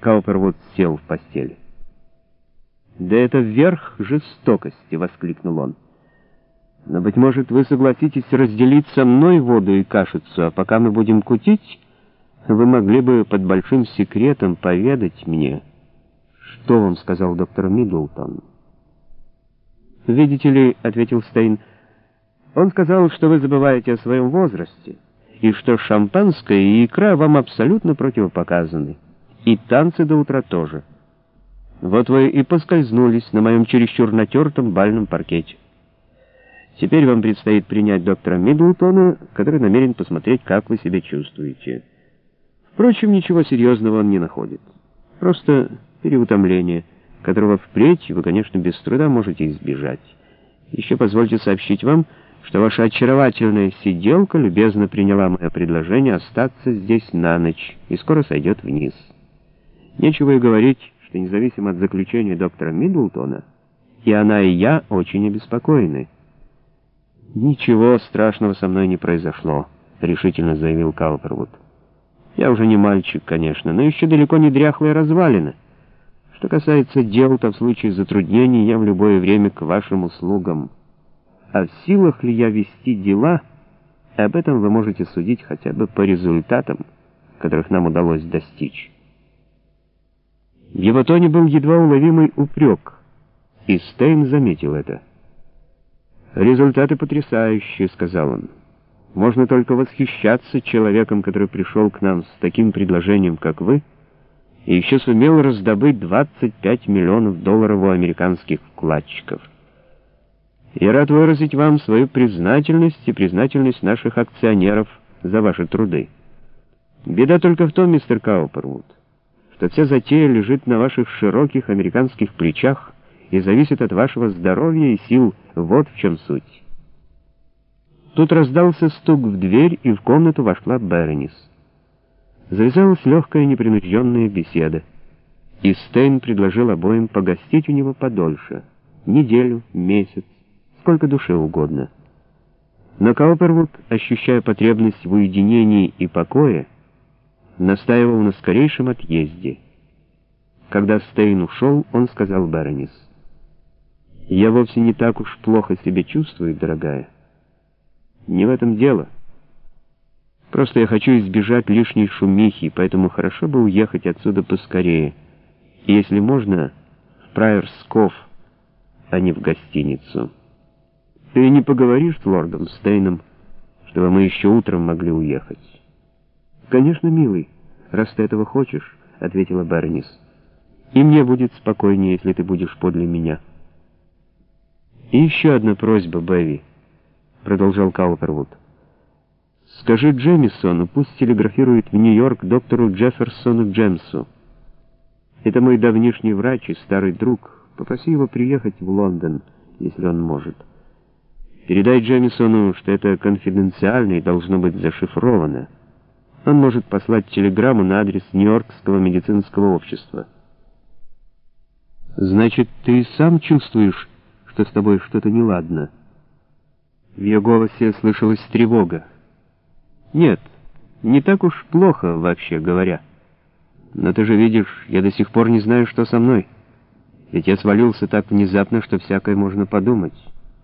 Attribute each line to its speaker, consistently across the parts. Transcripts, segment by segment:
Speaker 1: Каупервуд сел в постели. «Да это верх жестокости!» — воскликнул он. «Но, быть может, вы согласитесь разделить со мной воду и кашицу, а пока мы будем кутить, вы могли бы под большим секретом поведать мне, что вам сказал доктор Миддлтон». «Видите ли», — ответил Стейн, — «он сказал, что вы забываете о своем возрасте, и что шампанское и икра вам абсолютно противопоказаны, и танцы до утра тоже». Вот вы и поскользнулись на моем чересчур натертом бальном паркете. Теперь вам предстоит принять доктора Миддлтона, который намерен посмотреть, как вы себя чувствуете. Впрочем, ничего серьезного он не находит. Просто переутомление, которого впредь вы, конечно, без труда можете избежать. Еще позвольте сообщить вам, что ваша очаровательная сиделка любезно приняла мое предложение остаться здесь на ночь и скоро сойдет вниз. Нечего и говорить, что независимо от заключения доктора Миддлтона, и она, и я очень обеспокоены. «Ничего страшного со мной не произошло», — решительно заявил Каупервуд. «Я уже не мальчик, конечно, но еще далеко не дряхлая развалина. Что касается дел, то в случае затруднений я в любое время к вашим услугам. А в силах ли я вести дела, об этом вы можете судить хотя бы по результатам, которых нам удалось достичь». В его тоне был едва уловимый упрек, и Стейн заметил это. «Результаты потрясающие», — сказал он. «Можно только восхищаться человеком, который пришел к нам с таким предложением, как вы, и еще сумел раздобыть 25 миллионов долларов у американских вкладчиков. Я рад выразить вам свою признательность и признательность наших акционеров за ваши труды. Беда только в том, мистер Каупервуд, что вся затея лежит на ваших широких американских плечах и зависит от вашего здоровья и сил. Вот в чем суть. Тут раздался стук в дверь, и в комнату вошла Бернис. Завязалась легкая непринужденная беседа, и Стейн предложил обоим погостить у него подольше, неделю, месяц, сколько душе угодно. Но Каупервуд, ощущая потребность в уединении и покое, настаивал на скорейшем отъезде. Когда Стейн ушел, он сказал Беронис, «Я вовсе не так уж плохо себя чувствую, дорогая. Не в этом дело. Просто я хочу избежать лишней шумихи, поэтому хорошо бы уехать отсюда поскорее. И, если можно, в Прайерсков, а не в гостиницу. Ты не поговоришь с лордом Стейном, чтобы мы еще утром могли уехать?» «Конечно, милый, раз ты этого хочешь», — ответила Бернис. «И мне будет спокойнее, если ты будешь подле меня». «И еще одна просьба, Бэви», — продолжал Каупервуд. «Скажи Джемисону, пусть телеграфирует в Нью-Йорк доктору Джефферсону Джемсу. Это мой давнишний врач и старый друг. Попроси его приехать в Лондон, если он может. Передай Джемисону, что это конфиденциально и должно быть зашифровано». Он может послать телеграмму на адрес Нью-Йоркского медицинского общества. «Значит, ты сам чувствуешь, что с тобой что-то неладно?» В ее голосе слышалась тревога. «Нет, не так уж плохо, вообще говоря. Но ты же видишь, я до сих пор не знаю, что со мной. Ведь я свалился так внезапно, что всякое можно подумать.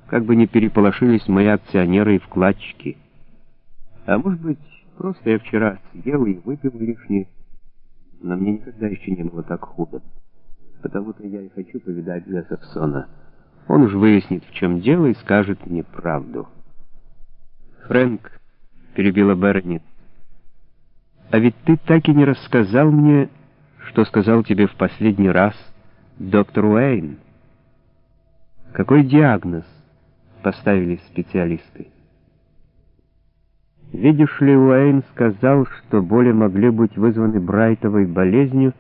Speaker 1: Как бы не переполошились мои акционеры и вкладчики. А может быть...» Просто я вчера съел и выпил лишнее, но мне никогда еще не было так худо. Потому-то я и хочу повидать Джессерсона. Он уж выяснит, в чем дело, и скажет мне правду. «Фрэнк», — перебила Бернет, — «а ведь ты так и не рассказал мне, что сказал тебе в последний раз доктор Уэйн. Какой диагноз поставили специалисты?» Видишь ли, Уэйн сказал, что боли могли быть вызваны Брайтовой болезнью,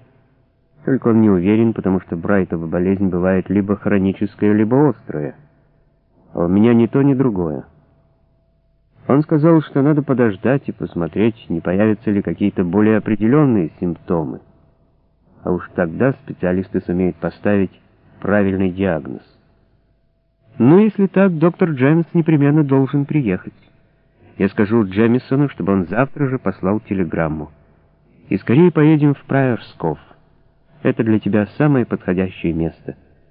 Speaker 1: только он не уверен, потому что Брайтова болезнь бывает либо хроническая, либо острая. А у меня ни то, ни другое. Он сказал, что надо подождать и посмотреть, не появятся ли какие-то более определенные симптомы. А уж тогда специалисты сумеют поставить правильный диагноз. Ну, если так, доктор Джеймс непременно должен приехать. Я скажу Джемисону, чтобы он завтра же послал телеграмму. И скорее поедем в Прайерсков. Это для тебя самое подходящее место».